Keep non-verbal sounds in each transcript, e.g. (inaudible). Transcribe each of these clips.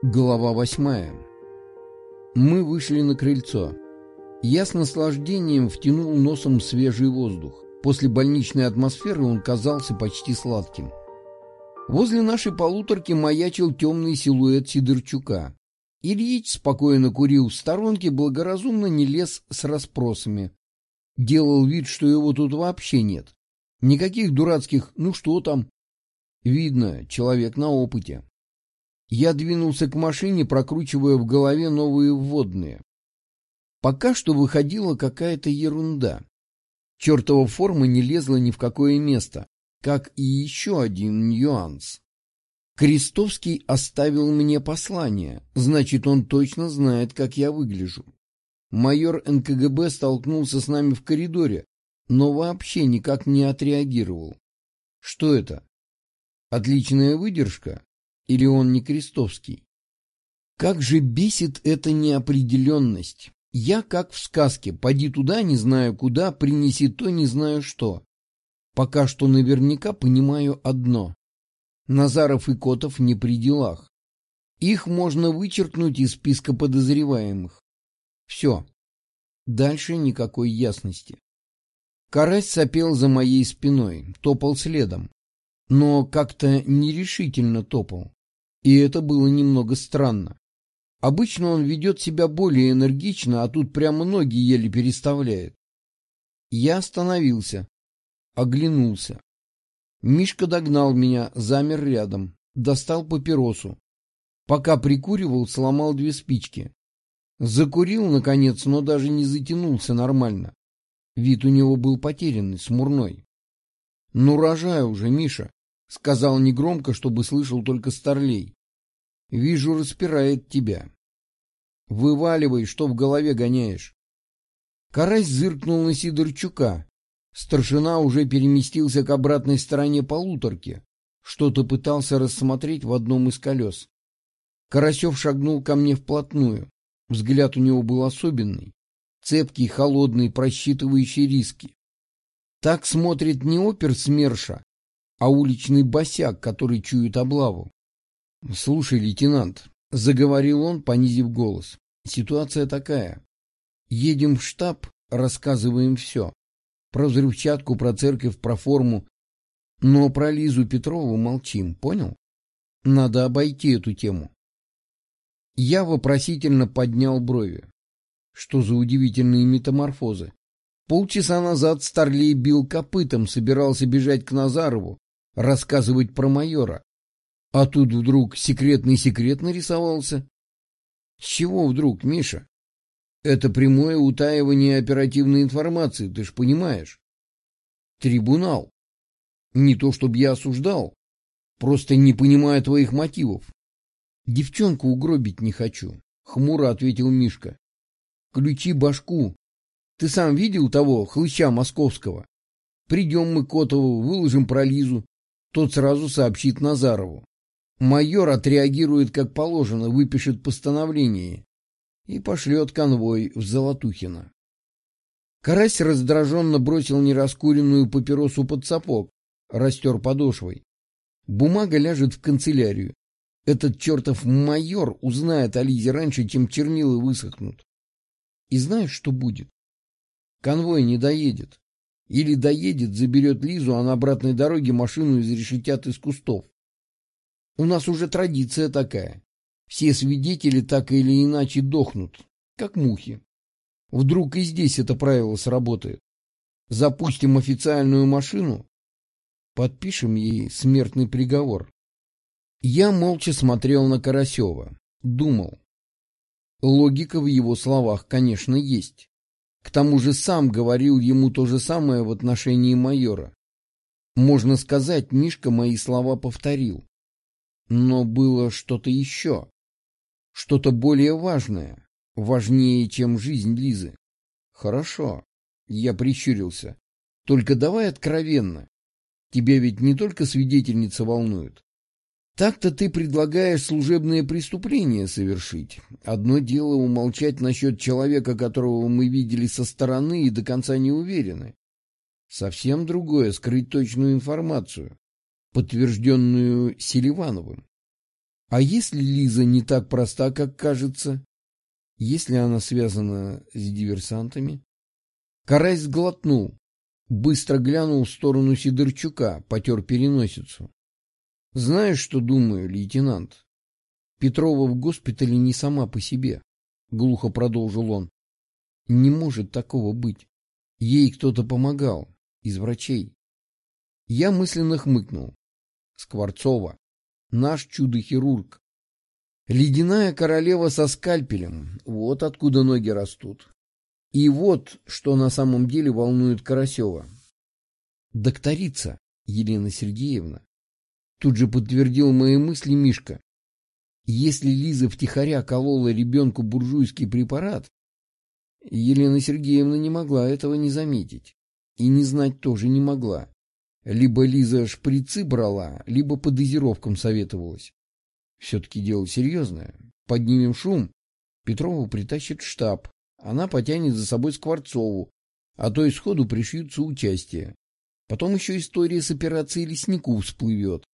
Глава восьмая. Мы вышли на крыльцо. Я с наслаждением втянул носом свежий воздух. После больничной атмосферы он казался почти сладким. Возле нашей полуторки маячил темный силуэт Сидорчука. Ильич спокойно курил в сторонке, благоразумно не лез с расспросами. Делал вид, что его тут вообще нет. Никаких дурацких «ну что там?». Видно, человек на опыте. Я двинулся к машине, прокручивая в голове новые вводные. Пока что выходила какая-то ерунда. Чертова форма не лезла ни в какое место, как и еще один нюанс. Крестовский оставил мне послание, значит, он точно знает, как я выгляжу. Майор НКГБ столкнулся с нами в коридоре, но вообще никак не отреагировал. Что это? Отличная выдержка? Или он не Крестовский? Как же бесит эта неопределенность. Я как в сказке, поди туда, не знаю куда, принеси то, не знаю что. Пока что наверняка понимаю одно. Назаров и Котов не при делах. Их можно вычеркнуть из списка подозреваемых. Все. Дальше никакой ясности. Карась сопел за моей спиной, топал следом. Но как-то нерешительно топал. И это было немного странно. Обычно он ведет себя более энергично, а тут прямо ноги еле переставляет. Я остановился, оглянулся. Мишка догнал меня, замер рядом, достал папиросу. Пока прикуривал, сломал две спички. Закурил, наконец, но даже не затянулся нормально. Вид у него был потерянный, смурной. — Ну, рожай уже, Миша, — сказал негромко, чтобы слышал только Старлей. — Вижу, распирает тебя. — Вываливай, что в голове гоняешь. Карась зыркнул на Сидорчука. Старшина уже переместился к обратной стороне полуторки. Что-то пытался рассмотреть в одном из колес. Карасев шагнул ко мне вплотную. Взгляд у него был особенный, цепкий, холодный, просчитывающий риски. Так смотрит не опер СМЕРШа, а уличный босяк, который чует облаву. — Слушай, лейтенант, — заговорил он, понизив голос, — ситуация такая. Едем в штаб, рассказываем все. Про взрывчатку, про церковь, про форму. Но про Лизу Петрову молчим, понял? Надо обойти эту тему. Я вопросительно поднял брови. Что за удивительные метаморфозы? Полчаса назад Старлей бил копытом, собирался бежать к Назарову, рассказывать про майора. А тут вдруг секретный секрет нарисовался. С чего вдруг, Миша? Это прямое утаивание оперативной информации, ты ж понимаешь. Трибунал. Не то, чтобы я осуждал, просто не понимаю твоих мотивов. Девчонку угробить не хочу, — хмуро ответил Мишка. Ключи башку. Ты сам видел того хлыща московского? Придем мы Котову, выложим про Лизу. Тот сразу сообщит Назарову. Майор отреагирует как положено, выпишет постановление и пошлет конвой в Золотухино. Карась раздраженно бросил нераскуренную папиросу под сапог, растер подошвой. Бумага ляжет в канцелярию. Этот чертов майор узнает о Лизе раньше, чем чернила высохнут. И знаешь, что будет? Конвой не доедет. Или доедет, заберет Лизу, а на обратной дороге машину изрешетят из кустов. У нас уже традиция такая. Все свидетели так или иначе дохнут, как мухи. Вдруг и здесь это правило сработает. Запустим официальную машину, подпишем ей смертный приговор. Я молча смотрел на Карасева, думал. Логика в его словах, конечно, есть. К тому же сам говорил ему то же самое в отношении майора. Можно сказать, Мишка мои слова повторил. Но было что-то еще. Что-то более важное. Важнее, чем жизнь Лизы. Хорошо. Я прищурился. Только давай откровенно. Тебя ведь не только свидетельница волнует. Так-то ты предлагаешь служебное преступление совершить. Одно дело умолчать насчет человека, которого мы видели со стороны и до конца не уверены. Совсем другое — скрыть точную информацию, подтвержденную Селивановым. А если Лиза не так проста, как кажется? Если она связана с диверсантами? Карась сглотнул, быстро глянул в сторону Сидорчука, потер переносицу. Знаешь, что думаю, лейтенант? Петрова в госпитале не сама по себе, — глухо продолжил он. Не может такого быть. Ей кто-то помогал, из врачей. Я мысленно хмыкнул. Скворцова. Наш чудо-хирург. Ледяная королева со скальпелем. Вот откуда ноги растут. И вот, что на самом деле волнует Карасева. Докторица Елена Сергеевна. Тут же подтвердил мои мысли Мишка. Если Лиза втихаря колола ребенку буржуйский препарат, Елена Сергеевна не могла этого не заметить. И не знать тоже не могла. Либо Лиза шприцы брала, либо по дозировкам советовалась. Все-таки дело серьезное. Поднимем шум, Петрову притащит штаб, она потянет за собой Скворцову, а то исходу пришьют соучастие. Потом еще история с операцией леснику всплывет.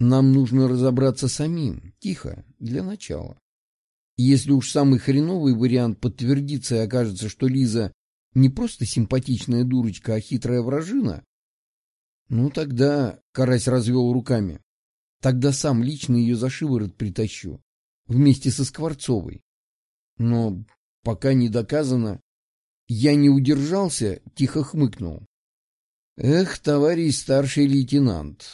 Нам нужно разобраться самим, тихо, для начала. Если уж самый хреновый вариант подтвердится и окажется, что Лиза не просто симпатичная дурочка, а хитрая вражина, ну тогда, Карась развел руками, тогда сам лично ее за шиворот притащу, вместе со Скворцовой. Но пока не доказано, я не удержался, тихо хмыкнул. Эх, товарищ старший лейтенант,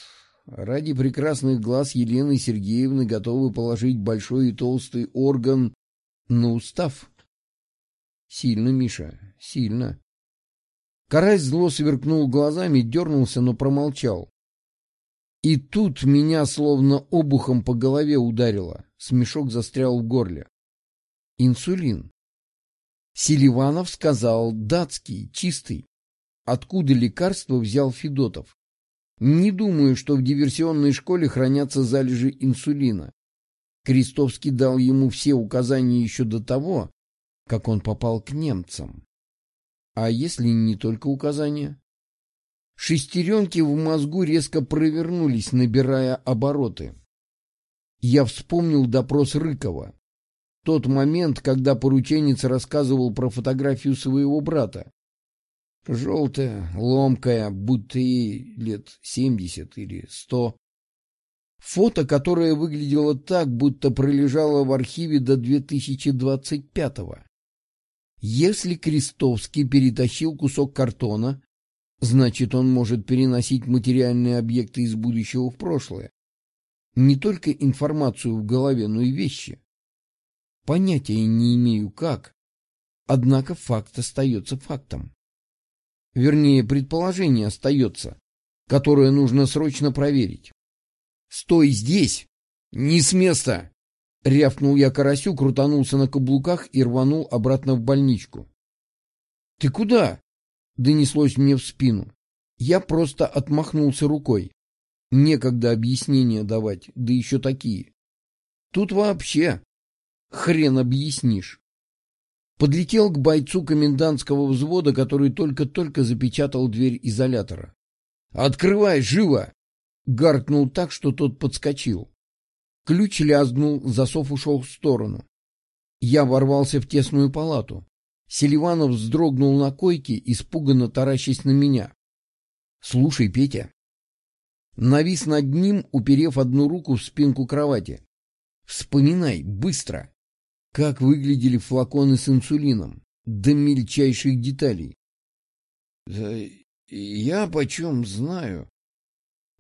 ради прекрасных глаз Елены Сергеевны готовы положить большой и толстый орган на устав. Сильно, Миша, сильно. Карась зло сверкнул глазами, дернулся, но промолчал. И тут меня словно обухом по голове ударило. Смешок застрял в горле. Инсулин. Селиванов сказал датский, чистый. Откуда лекарство взял Федотов? Не думаю, что в диверсионной школе хранятся залежи инсулина. Крестовский дал ему все указания еще до того, как он попал к немцам. А если не только указания? Шестеренки в мозгу резко провернулись, набирая обороты. Я вспомнил допрос Рыкова. Тот момент, когда порученец рассказывал про фотографию своего брата. Желтая, ломкая, будто ей лет семьдесят или сто. Фото, которое выглядело так, будто пролежало в архиве до 2025-го. Если Крестовский перетащил кусок картона, значит, он может переносить материальные объекты из будущего в прошлое. Не только информацию в голове, но и вещи. Понятия не имею как, однако факт остается фактом. Вернее, предположение остается, которое нужно срочно проверить. «Стой здесь! Не с места!» Рявкнул я карасю, крутанулся на каблуках и рванул обратно в больничку. «Ты куда?» — донеслось мне в спину. Я просто отмахнулся рукой. Некогда объяснения давать, да еще такие. Тут вообще хрен объяснишь. Подлетел к бойцу комендантского взвода, который только-только запечатал дверь изолятора. «Открывай, живо!» Гаркнул так, что тот подскочил. Ключ лязнул, засов ушел в сторону. Я ворвался в тесную палату. Селиванов вздрогнул на койке, испуганно таращась на меня. — Слушай, Петя. Навис над ним, уперев одну руку в спинку кровати. — Вспоминай, быстро! Как выглядели флаконы с инсулином, до мельчайших деталей. — Да я почем знаю?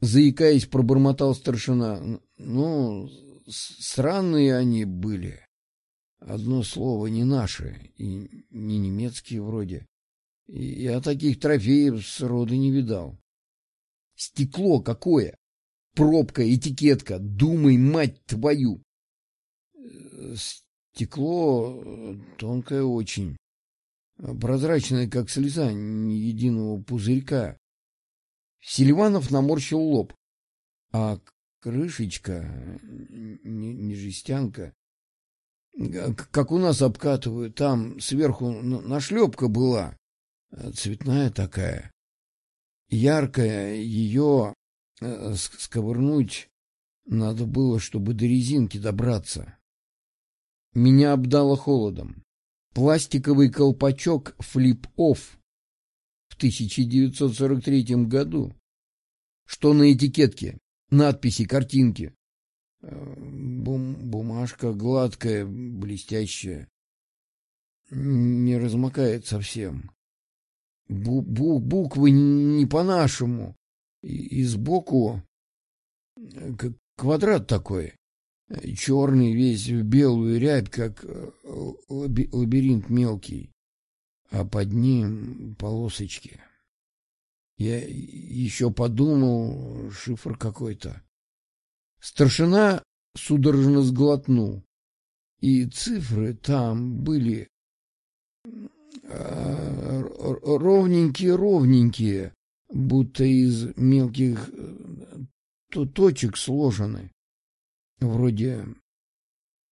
Заикаясь, пробормотал старшина. Ну, странные они были. Одно слово не наше, и не немецкие вроде. Я таких трофеев с рода не видал. Стекло какое! Пробка, этикетка, думай, мать твою! Стекло тонкое очень, прозрачное, как слеза, ни единого пузырька. Селиванов наморщил лоб. А крышечка, не, не жестянка, как у нас обкатывают, там сверху нашлепка была, цветная такая, яркая, ее э, сковырнуть Надо было, чтобы до резинки добраться. Меня обдало холодом. Пластиковый колпачок flip-off в 1943 году. Что на этикетке? Надписи, картинки. Э, бум бумажка гладкая, блестящая. Не размокает совсем. Бу бу буквы не по-нашему. И, и сбоку э, квадрат такой. Черный весь в белую рябь, как э, лабиринт мелкий. А под ним полосочки. Я еще подумал, шифр какой-то. Старшина судорожно сглотнул. И цифры там были ровненькие-ровненькие, будто из мелких э, точек сложены. Вроде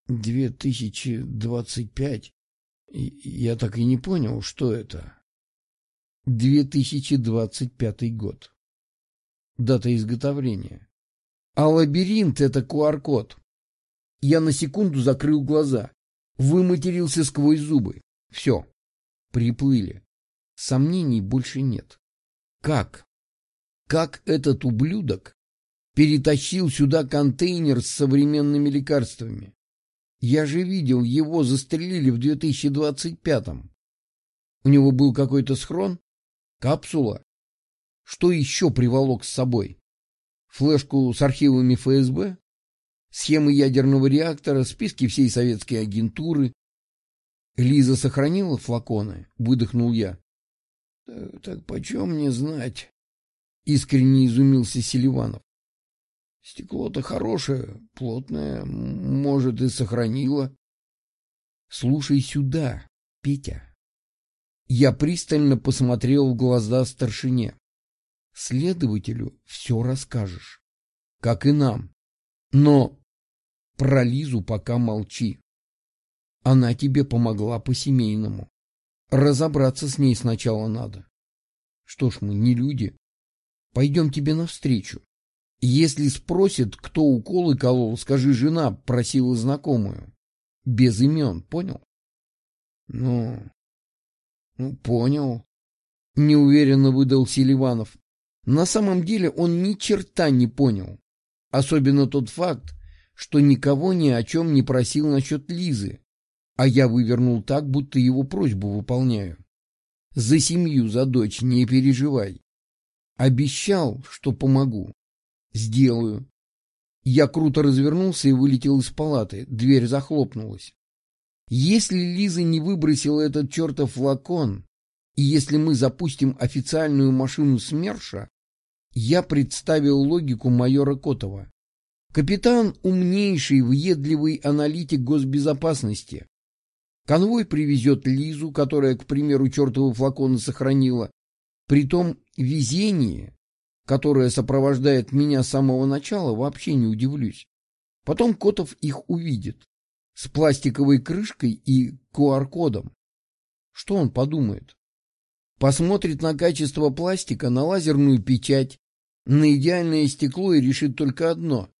2025. Я так и не понял, что это. 2025 год. Дата изготовления. А лабиринт — это QR-код. Я на секунду закрыл глаза, выматерился сквозь зубы. Все, приплыли. Сомнений больше нет. Как? Как этот ублюдок перетащил сюда контейнер с современными лекарствами? Я же видел, его застрелили в 2025-м. У него был какой-то схрон? Капсула? Что еще приволок с собой? флешку с архивами ФСБ, схемы ядерного реактора, списки всей советской агентуры. Лиза сохранила флаконы, выдохнул я. Так, так почем мне знать? Искренне изумился Селиванов. Стекло-то хорошее, плотное, может, и сохранило. Слушай сюда, Петя. Я пристально посмотрел в глаза старшине. Следователю все расскажешь, как и нам. Но про Лизу пока молчи. Она тебе помогла по-семейному. Разобраться с ней сначала надо. Что ж мы, не люди. Пойдем тебе навстречу. Если спросит, кто уколы колол, скажи, жена просила знакомую. Без имен, понял? Ну, ну понял. Неуверенно выдал Селиванов. На самом деле он ни черта не понял. Особенно тот факт, что никого ни о чем не просил насчет Лизы, а я вывернул так, будто его просьбу выполняю. За семью, за дочь не переживай. Обещал, что помогу. Сделаю. Я круто развернулся и вылетел из палаты. Дверь захлопнулась. Если Лиза не выбросила этот чертов флакон, и если мы запустим официальную машину СМЕРШа, я представил логику майора Котова. Капитан – умнейший, въедливый аналитик госбезопасности. Конвой привезет Лизу, которая, к примеру, чертовы флаконы сохранила. Притом везение, которое сопровождает меня с самого начала, вообще не удивлюсь. Потом Котов их увидит. С пластиковой крышкой и QR-кодом. Что он подумает? Посмотрит на качество пластика, на лазерную печать, на идеальное стекло и решит только одно.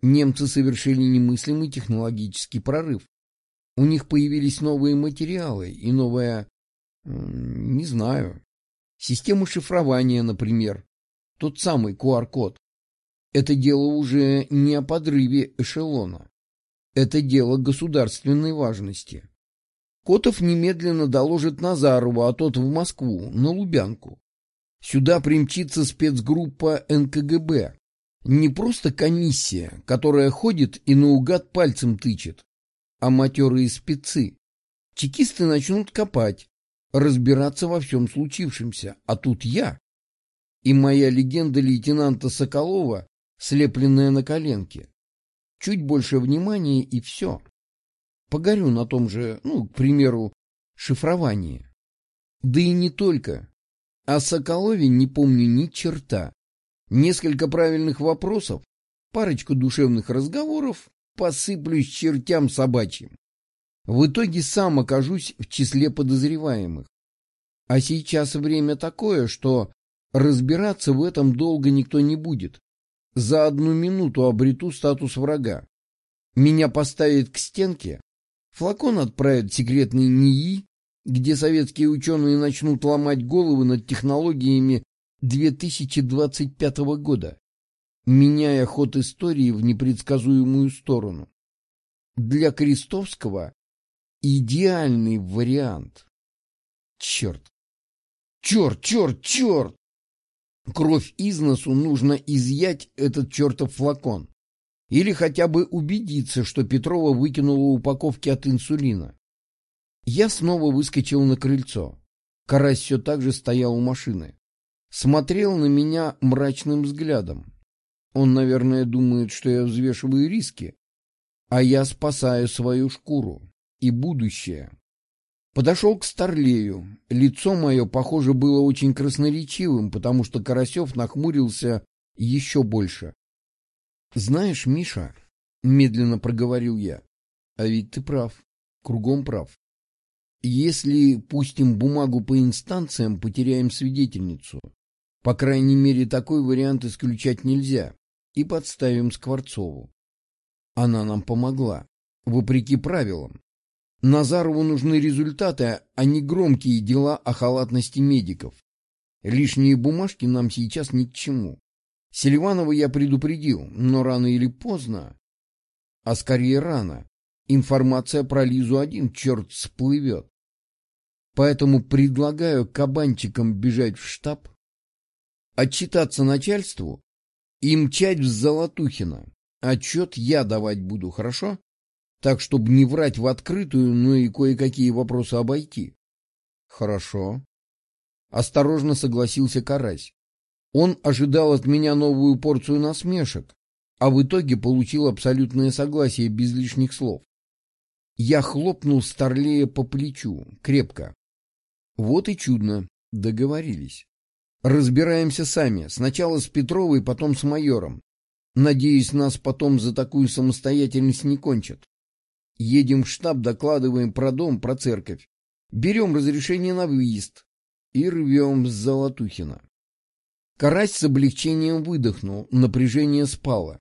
Немцы совершили немыслимый технологический прорыв. У них появились новые материалы и новая... не знаю. Система шифрования, например. Тот самый QR-код. Это дело уже не о подрыве эшелона. Это дело государственной важности. Котов немедленно доложит Назарову, а тот в Москву, на Лубянку. Сюда примчится спецгруппа НКГБ. Не просто комиссия, которая ходит и наугад пальцем тычет, а матерые спецы. Чекисты начнут копать, разбираться во всем случившемся, а тут я. И моя легенда лейтенанта Соколова, слепленная на коленке. Чуть больше внимания и все. Погорю на том же, ну, к примеру, шифровании. Да и не только. О Соколове не помню ни черта. Несколько правильных вопросов, парочку душевных разговоров, посыплюсь чертям собачьим. В итоге сам окажусь в числе подозреваемых. А сейчас время такое, что разбираться в этом долго никто не будет. за одну минуту обрету статус врага. Меня поставят к стенке, флакон отправят в секретный НИИ, где советские ученые начнут ломать головы над технологиями 2025 года, меняя ход истории в непредсказуемую сторону. Для Крестовского идеальный вариант. Черт! Черт, черт, черт! Кровь из носу нужно изъять этот чертов флакон. Или хотя бы убедиться, что Петрова выкинула упаковки от инсулина. Я снова выскочил на крыльцо. Карась все так же стоял у машины. Смотрел на меня мрачным взглядом. Он, наверное, думает, что я взвешиваю риски, а я спасаю свою шкуру и будущее. Подошел к Старлею. Лицо мое, похоже, было очень красноречивым, потому что Карасев нахмурился еще больше. — Знаешь, Миша, — медленно проговорил я, — а ведь ты прав, кругом прав. Если пустим бумагу по инстанциям, потеряем свидетельницу. По крайней мере, такой вариант исключать нельзя. И подставим Скворцову. Она нам помогла, вопреки правилам. Назарову нужны результаты, а не громкие дела о халатности медиков. Лишние бумажки нам сейчас ни к чему. Селиванова я предупредил, но рано или поздно, а скорее рано, информация про Лизу один черт всплывет. Поэтому предлагаю кабанчикам бежать в штаб, отчитаться начальству и мчать в Золотухино. Отчет я давать буду, хорошо? Так, чтобы не врать в открытую, но и кое-какие вопросы обойти. Хорошо. Осторожно согласился Карась. Он ожидал от меня новую порцию насмешек, а в итоге получил абсолютное согласие без лишних слов. Я хлопнул Старлея по плечу, крепко. Вот и чудно, договорились. Разбираемся сами, сначала с Петровой, потом с майором. Надеюсь, нас потом за такую самостоятельность не кончат. Едем в штаб, докладываем про дом, про церковь. Берем разрешение на выезд и рвем с Золотухина. Карась с облегчением выдохнул, напряжение спало.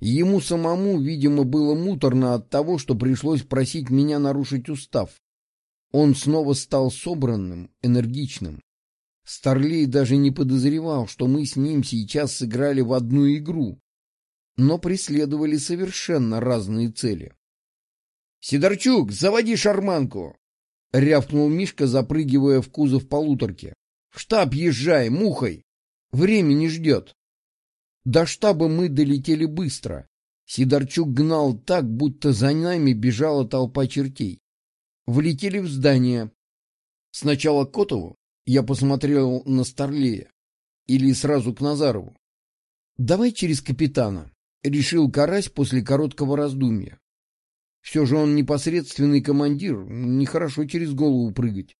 Ему самому, видимо, было муторно от того, что пришлось просить меня нарушить устав. Он снова стал собранным, энергичным. Старлей даже не подозревал, что мы с ним сейчас сыграли в одну игру, но преследовали совершенно разные цели. «Сидорчук, заводи шарманку!» — рявкнул Мишка, запрыгивая в кузов полуторки. «В штаб езжай, мухой! Время не ждет!» До штаба мы долетели быстро. Сидорчук гнал так, будто за нами бежала толпа чертей. Влетели в здание. Сначала Котову, я посмотрел на Старлея. Или сразу к Назарову. «Давай через капитана», — решил Карась после короткого раздумья. Все же он непосредственный командир, нехорошо через голову прыгать.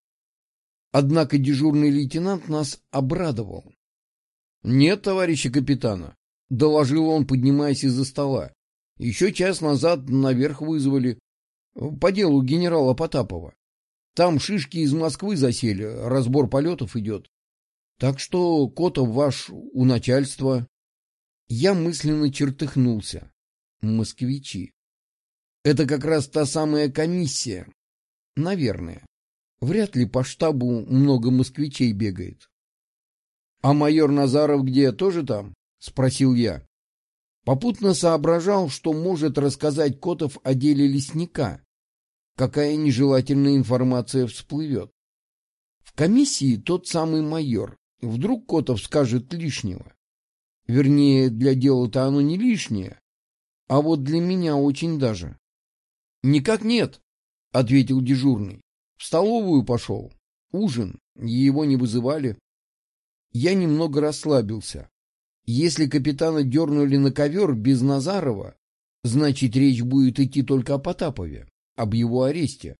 Однако дежурный лейтенант нас обрадовал. — Нет, товарища капитана, — доложил он, поднимаясь из-за стола. — Еще час назад наверх вызвали. По делу генерала Потапова. Там шишки из Москвы засели, разбор полетов идет. Так что Котов ваш у начальства. Я мысленно чертыхнулся. Москвичи. Это как раз та самая комиссия. Наверное. Вряд ли по штабу много москвичей бегает. — А майор Назаров где, тоже там? — спросил я. Попутно соображал, что может рассказать Котов о деле лесника. Какая нежелательная информация всплывет. В комиссии тот самый майор. Вдруг Котов скажет лишнего. Вернее, для дела-то оно не лишнее, а вот для меня очень даже. — Никак нет, — ответил дежурный. — В столовую пошел. Ужин. Его не вызывали. Я немного расслабился. Если капитана дернули на ковер без Назарова, значит, речь будет идти только о Потапове, об его аресте.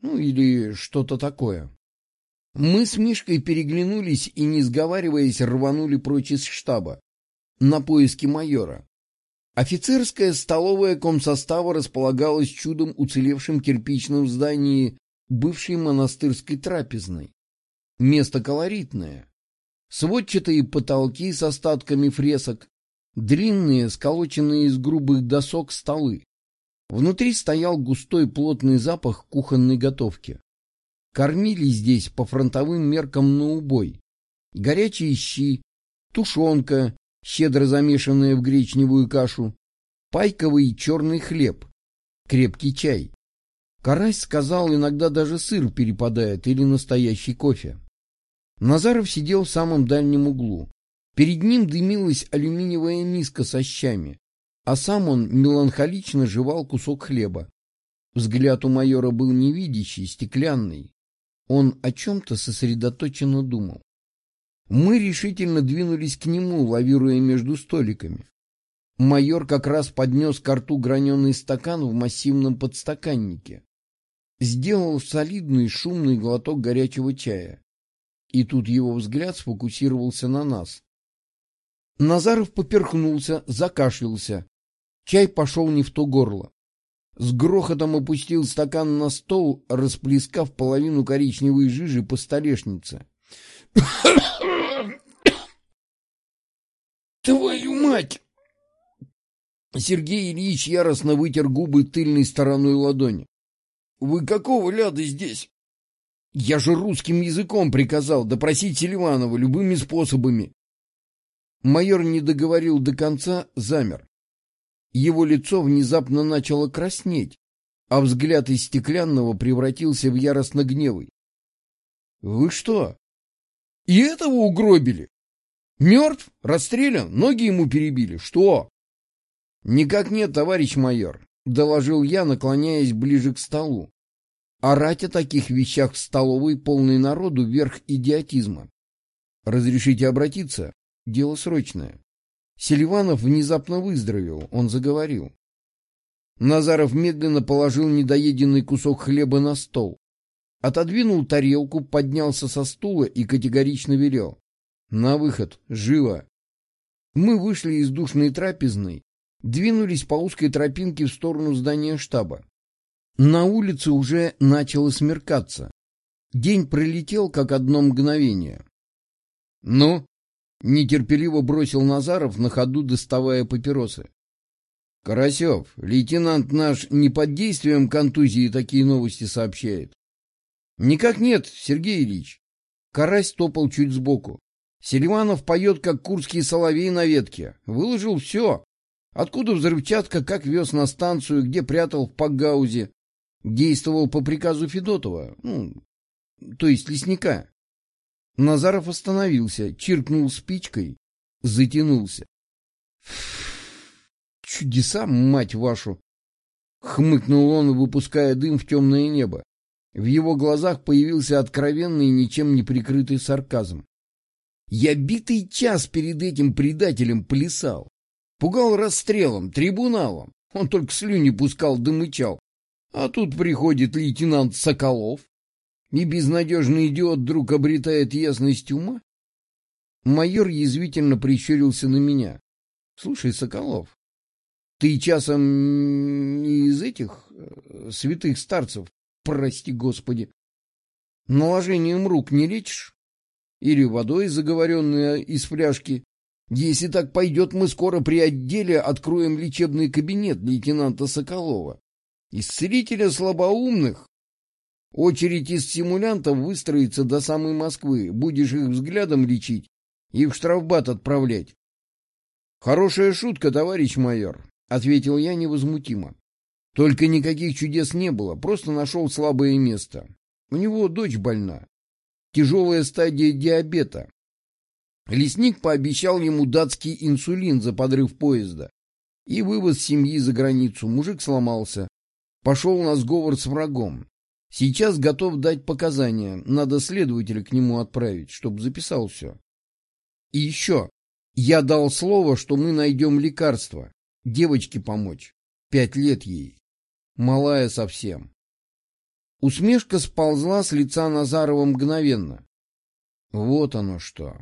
Ну, или что-то такое. Мы с Мишкой переглянулись и, не сговариваясь, рванули прочь из штаба на поиски майора. Офицерская столовая комсостава располагалась чудом уцелевшим кирпичном здании бывшей монастырской трапезной. Место колоритное. Сводчатые потолки с остатками фресок, длинные, сколоченные из грубых досок столы. Внутри стоял густой плотный запах кухонной готовки. Кормили здесь по фронтовым меркам на убой. Горячие щи, тушенка, щедро замешанная в гречневую кашу, пайковый черный хлеб, крепкий чай. Карась сказал, иногда даже сыр перепадает или настоящий кофе. Назаров сидел в самом дальнем углу. Перед ним дымилась алюминиевая миска со щами, а сам он меланхолично жевал кусок хлеба. Взгляд у майора был невидящий, стеклянный. Он о чем-то сосредоточенно думал. Мы решительно двинулись к нему, лавируя между столиками. Майор как раз поднес к рту граненый стакан в массивном подстаканнике. Сделал солидный шумный глоток горячего чая. И тут его взгляд сфокусировался на нас. Назаров поперхнулся, закашлялся. Чай пошел не в то горло. С грохотом опустил стакан на стол, расплескав половину коричневой жижи по столешнице. (coughs) «Твою мать!» Сергей Ильич яростно вытер губы тыльной стороной ладони. «Вы какого ляда здесь?» Я же русским языком приказал допросить Селиванова любыми способами. Майор не договорил до конца, замер. Его лицо внезапно начало краснеть, а взгляд из стеклянного превратился в яростно гневый. — Вы что? И этого угробили? Мертв? Расстрелян? Ноги ему перебили? Что? — Никак нет, товарищ майор, — доложил я, наклоняясь ближе к столу. Орать о таких вещах в столовой полной народу верх идиотизма. Разрешите обратиться? Дело срочное. Селиванов внезапно выздоровел, он заговорил. Назаров медленно положил недоеденный кусок хлеба на стол. Отодвинул тарелку, поднялся со стула и категорично велел. «На выход! Живо!» Мы вышли из душной трапезной, двинулись по узкой тропинке в сторону здания штаба. На улице уже начало смеркаться. День пролетел, как одно мгновение. «Ну?» — нетерпеливо бросил Назаров, на ходу доставая папиросы. «Карасев, лейтенант наш не под действием контузии такие новости сообщает?» «Никак нет, Сергей Ильич». Карась топал чуть сбоку. Селиванов поет, как курский соловей на ветке. Выложил все. Откуда взрывчатка, как вез на станцию, где прятал в пакгаузе. Действовал по приказу Федотова, ну, то есть лесника. Назаров остановился, чиркнул спичкой, затянулся. «Чудеса, мать вашу!» — хмыкнул он, выпуская дым в темное небо. В его глазах появился откровенный, ничем не прикрытый сарказм. «Я битый час перед этим предателем плясал. Пугал расстрелом, трибуналом. Он только слюни пускал да мычал. А тут приходит лейтенант Соколов, и безнадежный идиот вдруг обретает ясность ума. Майор язвительно прищурился на меня. — Слушай, Соколов, ты часом не из этих э, святых старцев, прости господи, наложением рук не лечишь? Или водой, заговоренной из фляжки? Если так пойдет, мы скоро при отделе откроем лечебный кабинет лейтенанта Соколова. Исцелителя слабоумных. Очередь из симулянтов выстроится до самой Москвы. Будешь их взглядом лечить и в штрафбат отправлять. Хорошая шутка, товарищ майор, — ответил я невозмутимо. Только никаких чудес не было, просто нашел слабое место. У него дочь больна. Тяжелая стадия диабета. Лесник пообещал ему датский инсулин за подрыв поезда и вывоз семьи за границу. Мужик сломался. Пошел на сговор с врагом. Сейчас готов дать показания. Надо следователя к нему отправить, чтобы записал все. И еще. Я дал слово, что мы найдем лекарство. Девочке помочь. Пять лет ей. Малая совсем. Усмешка сползла с лица Назарова мгновенно. Вот оно что.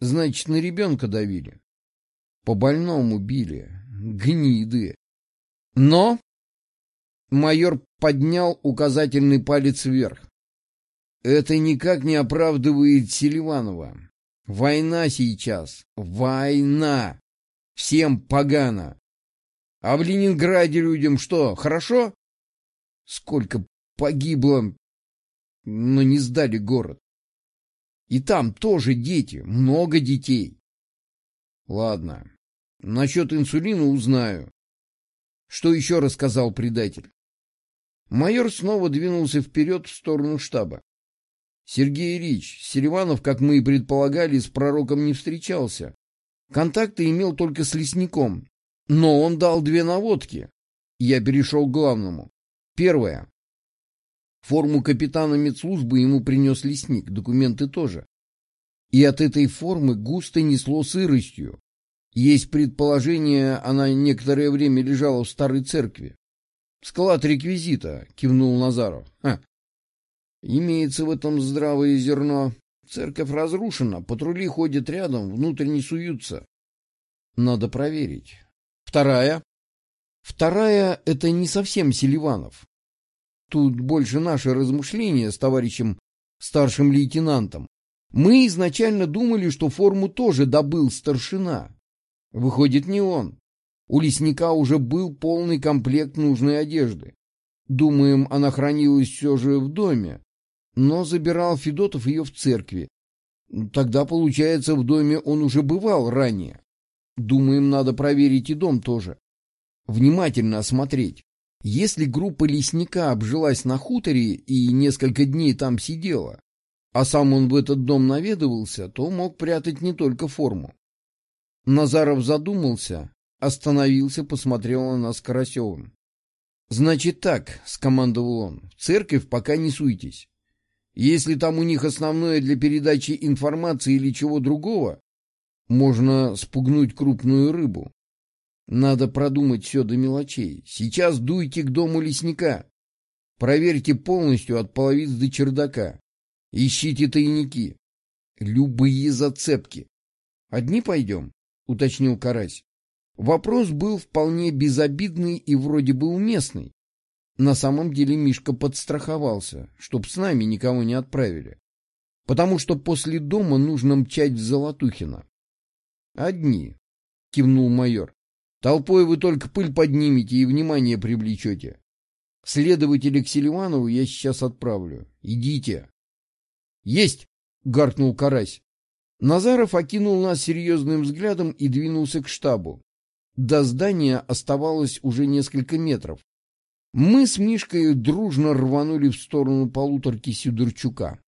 Значит, на ребенка давили. По больному били. Гниды. Но Майор поднял указательный палец вверх. Это никак не оправдывает Селиванова. Война сейчас. Война. Всем погано. А в Ленинграде людям что, хорошо? Сколько погибло, но не сдали город. И там тоже дети, много детей. Ладно, насчет инсулина узнаю. Что еще рассказал предатель? Майор снова двинулся вперед в сторону штаба. Сергей Ильич, Селиванов, как мы и предполагали, с пророком не встречался. Контакты имел только с лесником. Но он дал две наводки. Я перешел к главному. Первое. Форму капитана медслужбы ему принес лесник, документы тоже. И от этой формы густо несло сыростью. Есть предположение, она некоторое время лежала в старой церкви. «Склад реквизита», — кивнул Назаров. Ха. «Имеется в этом здравое зерно. Церковь разрушена, патрули ходят рядом, внутрь не суются. Надо проверить. Вторая. Вторая — это не совсем Селиванов. Тут больше наши размышления с товарищем старшим лейтенантом. Мы изначально думали, что форму тоже добыл старшина. Выходит, не он. У лесника уже был полный комплект нужной одежды. Думаем, она хранилась все же в доме, но забирал Федотов ее в церкви. Тогда, получается, в доме он уже бывал ранее. Думаем, надо проверить и дом тоже. Внимательно осмотреть. Если группа лесника обжилась на хуторе и несколько дней там сидела, а сам он в этот дом наведывался, то мог прятать не только форму. Назаров задумался, остановился, посмотрел на нас Карасевым. «Значит так», — скомандовал он, — «в церковь пока не суйтесь. Если там у них основное для передачи информации или чего другого, можно спугнуть крупную рыбу. Надо продумать все до мелочей. Сейчас дуйте к дому лесника. Проверьте полностью от половиц до чердака. Ищите тайники. Любые зацепки. Одни пойдем, уточнил Карась. Вопрос был вполне безобидный и вроде бы уместный. На самом деле Мишка подстраховался, чтоб с нами никого не отправили. Потому что после дома нужно мчать в Золотухино. «Одни», — кивнул майор. «Толпой вы только пыль поднимете и внимание привлечете. Следователя к Селиванову я сейчас отправлю. Идите». «Есть!» — гаркнул Карась. Назаров окинул нас серьезным взглядом и двинулся к штабу. До здания оставалось уже несколько метров. Мы с Мишкой дружно рванули в сторону полуторки Сидорчука.